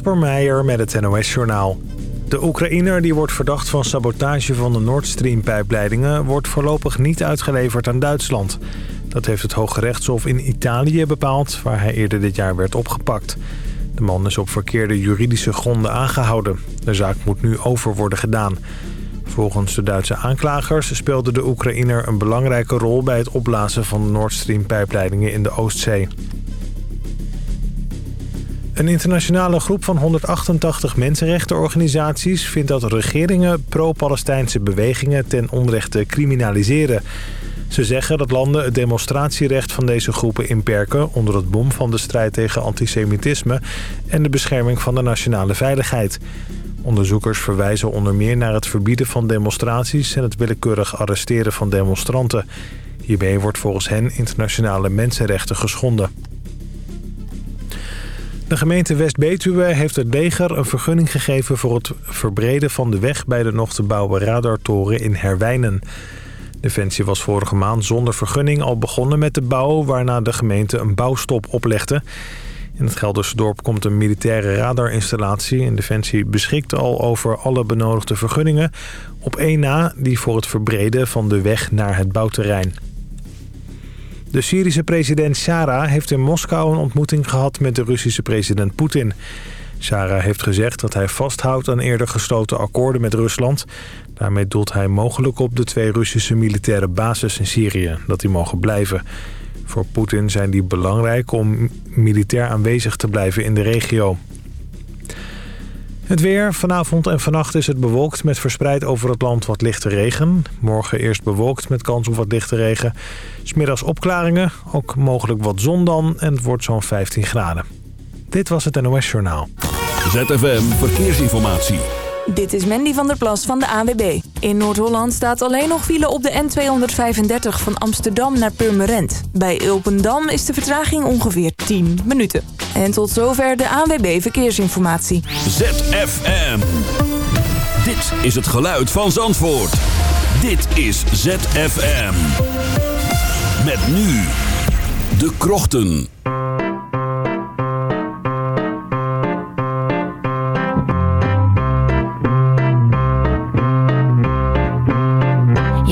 Kasper Meijer met het NOS-journaal. De Oekraïner die wordt verdacht van sabotage van de Nord Stream-pijpleidingen... wordt voorlopig niet uitgeleverd aan Duitsland. Dat heeft het Hoge Rechtshof in Italië bepaald... waar hij eerder dit jaar werd opgepakt. De man is op verkeerde juridische gronden aangehouden. De zaak moet nu over worden gedaan. Volgens de Duitse aanklagers speelde de Oekraïner een belangrijke rol... bij het opblazen van de Nord Stream-pijpleidingen in de Oostzee. Een internationale groep van 188 mensenrechtenorganisaties vindt dat regeringen pro-Palestijnse bewegingen ten onrechte criminaliseren. Ze zeggen dat landen het demonstratierecht van deze groepen inperken onder het bom van de strijd tegen antisemitisme en de bescherming van de nationale veiligheid. Onderzoekers verwijzen onder meer naar het verbieden van demonstraties en het willekeurig arresteren van demonstranten. Hiermee wordt volgens hen internationale mensenrechten geschonden. De gemeente West-Betuwe heeft het leger een vergunning gegeven... voor het verbreden van de weg bij de nog te bouwen radartoren in Herwijnen. Defensie was vorige maand zonder vergunning al begonnen met de bouw... waarna de gemeente een bouwstop oplegde. In het Gelderse dorp komt een militaire radarinstallatie... en Defensie beschikt al over alle benodigde vergunningen... op één na die voor het verbreden van de weg naar het bouwterrein. De Syrische president Shara heeft in Moskou een ontmoeting gehad met de Russische president Poetin. Shara heeft gezegd dat hij vasthoudt aan eerder gesloten akkoorden met Rusland. Daarmee doelt hij mogelijk op de twee Russische militaire bases in Syrië, dat die mogen blijven. Voor Poetin zijn die belangrijk om militair aanwezig te blijven in de regio. Het weer. Vanavond en vannacht is het bewolkt met verspreid over het land wat lichte regen. Morgen eerst bewolkt met kans op wat lichte regen. Smiddags opklaringen, ook mogelijk wat zon dan en het wordt zo'n 15 graden. Dit was het NOS Journaal. ZFM Verkeersinformatie. Dit is Mandy van der Plas van de ANWB. In Noord-Holland staat alleen nog file op de N235 van Amsterdam naar Purmerend. Bij Ulpendam is de vertraging ongeveer 10 minuten. En tot zover de ANWB Verkeersinformatie. ZFM. Dit is het geluid van Zandvoort. Dit is ZFM. Met nu de krochten.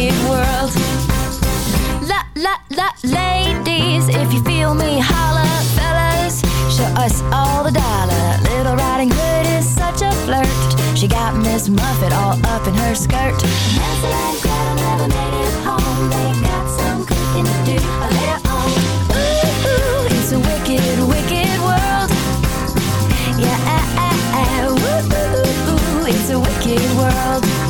wicked world. La la la, ladies, if you feel me, holla, fellas, show us all the dollar. Little Riding Hood is such a flirt. She got Miss Muffet all up in her skirt. Hansel and Gretel never made it home. They got some cooking to do later on. Ooh, ooh, it's a wicked, wicked world. Yeah, ah, ah, ah. ooh, ooh, ooh, it's a wicked world.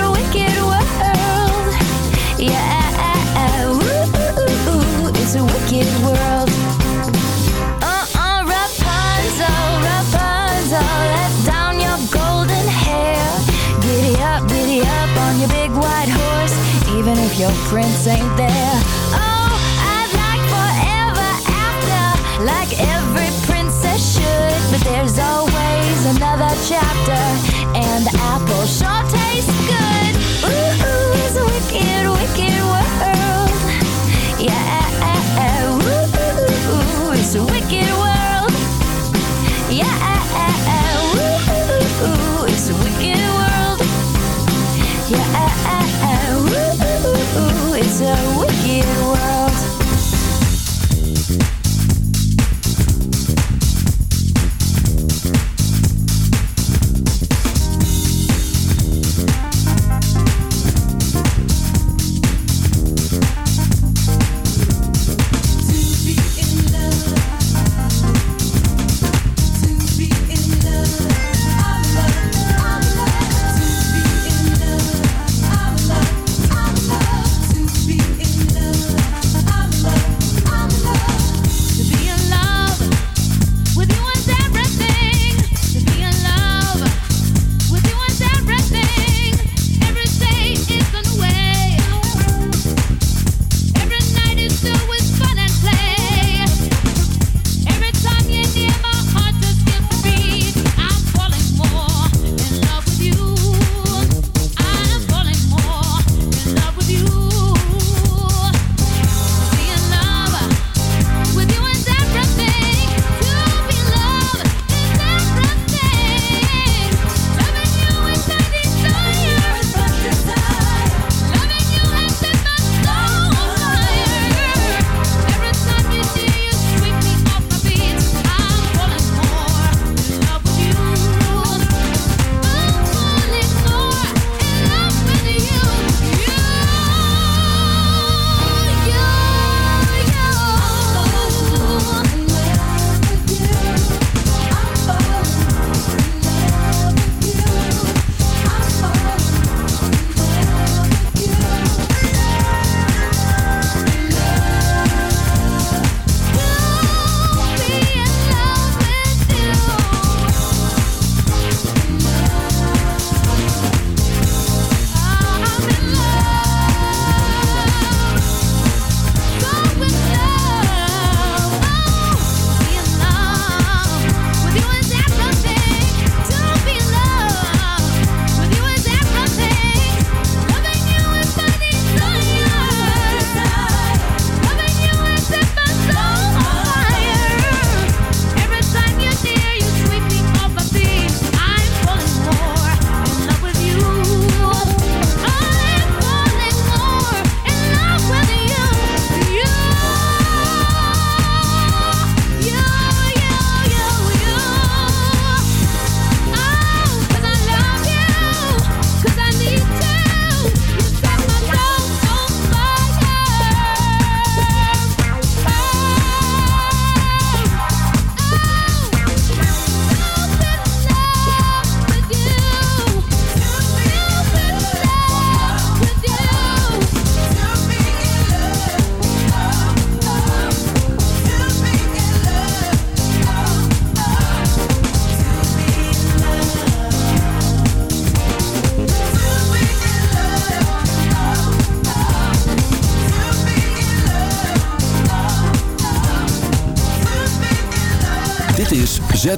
Yeah, it's a wicked world. Uh-uh, Rapunzel, Rapunzel, let down your golden hair. Giddy up, giddy up on your big white horse, even if your prince ain't there. Oh, I'd like forever after, like every princess should, but there's always another chapter, and the apple sure tastes good. Ooh, ooh, it's a wicked, world. Yeah, I'm a wicked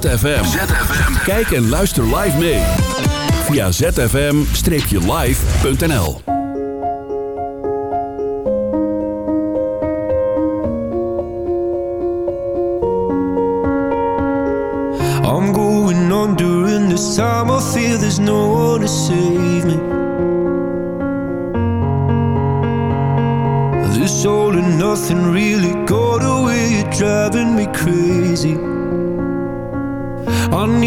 ZFM. Kijk en luister live mee. Via zfm-live.nl I'm going on during this time. I feel there's no one to save me. This all and nothing really got away, you're driving me crazy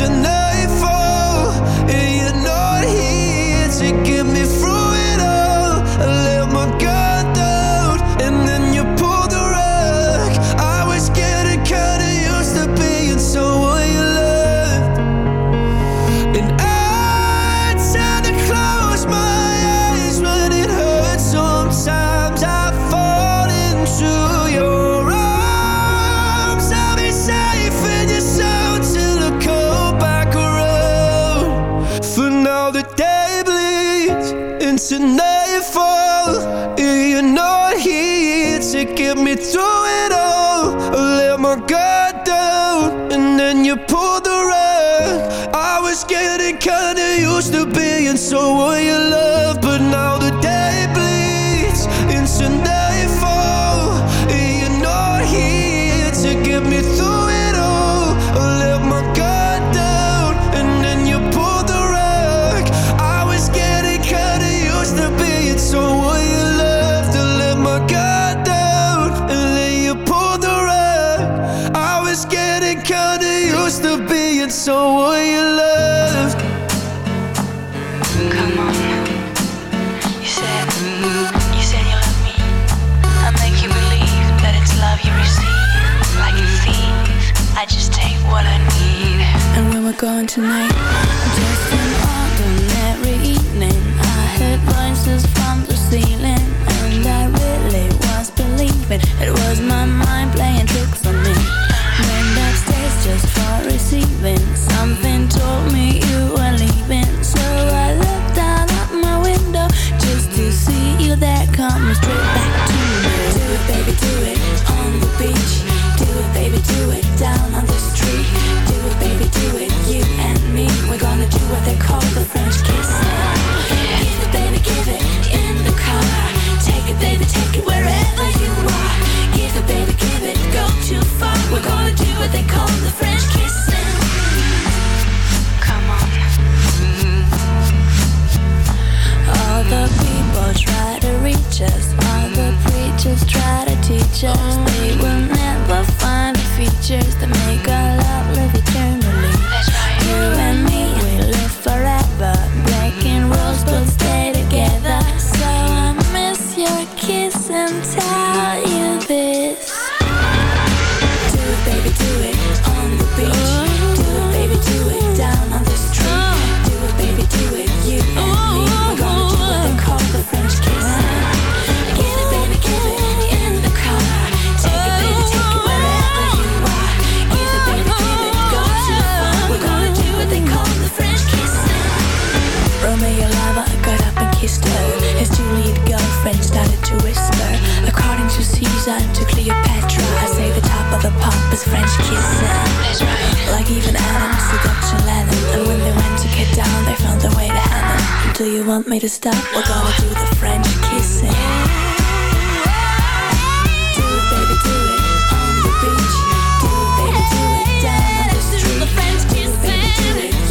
listen tonight. the pop is French kissing. Right. Like even Adam, seduction led them. And when they went to get down, they found their way to heaven. Do you want me to stop? We're gonna do the French kissing. Do it, baby, do it on the beach. Do it, baby, do it down the French kissing.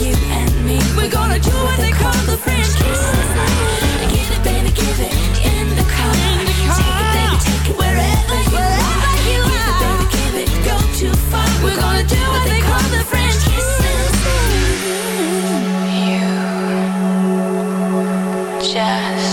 You and me. We're gonna do what they call the French kissing. Give it, baby, give it. Too far. We're gonna do what they call the French kissing. Just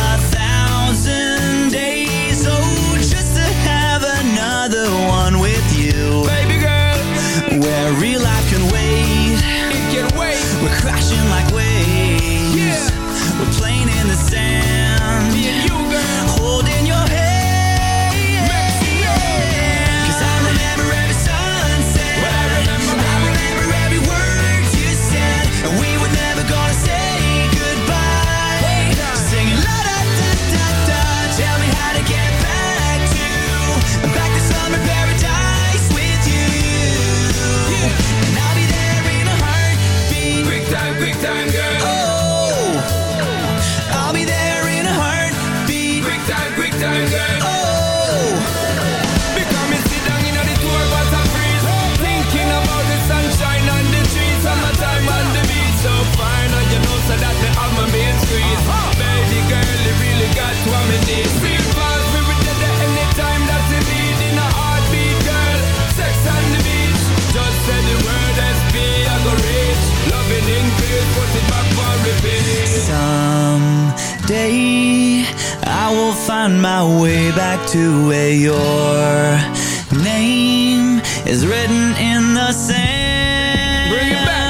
so that. Baby girl, you really got me fast, we that you need. In a heartbeat, girl, sex on the beach. Just say the word SP, I go. Loving in put it back for repeat. Someday, I will find my way back to where your name is written in the sand. Bring it back.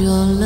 Your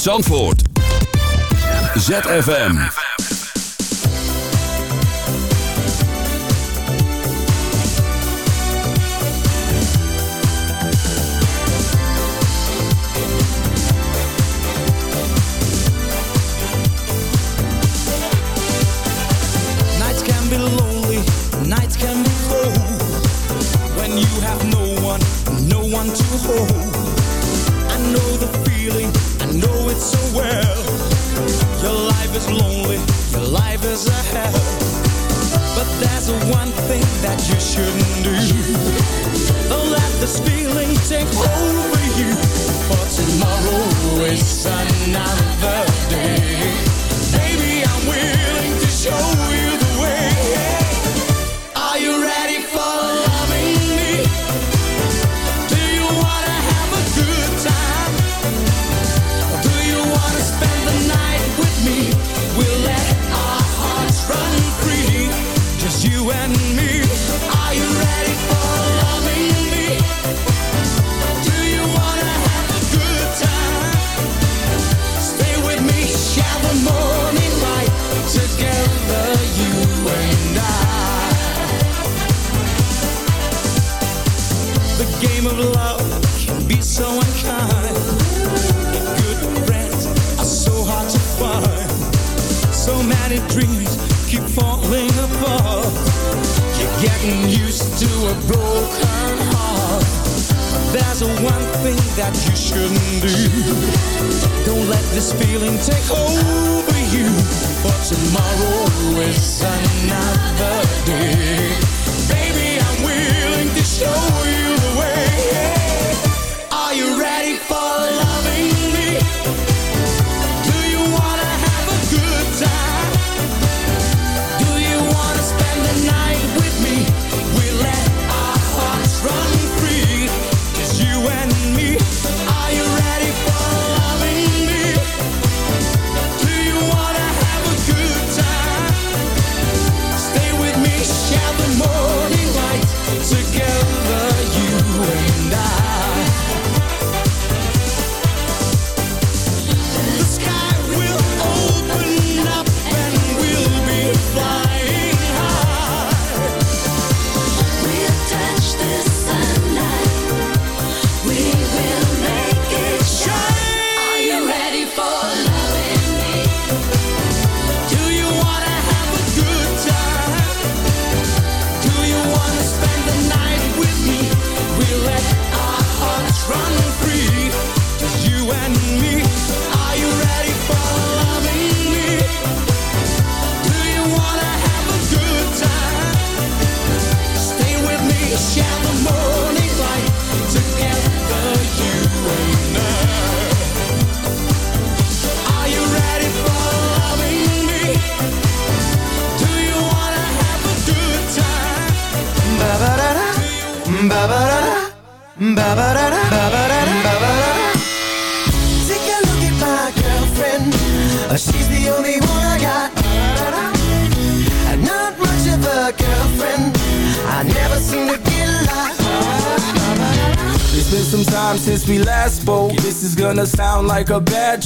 Zandvoort. ZFM.